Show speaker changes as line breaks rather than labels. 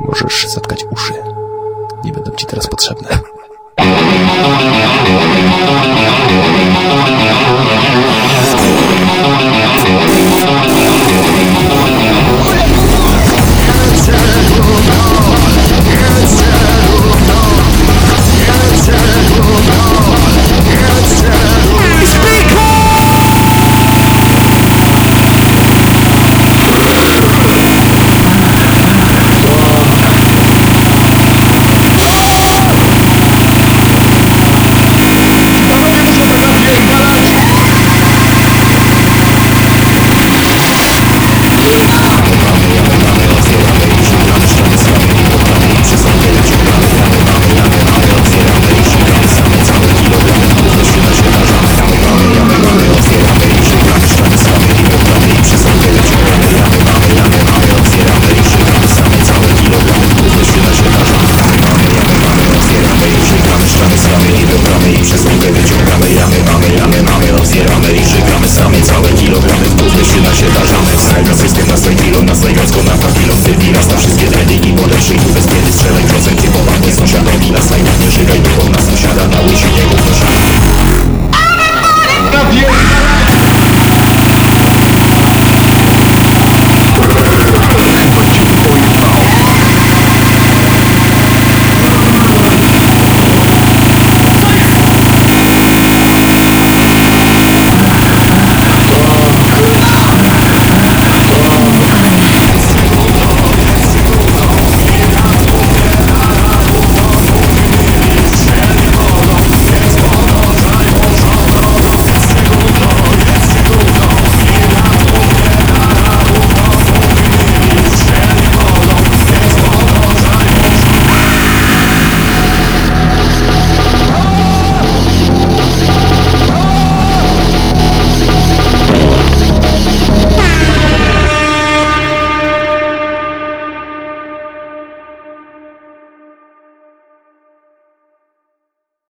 Możesz zatkać uszy. Nie będą ci teraz potrzebne. Yeah.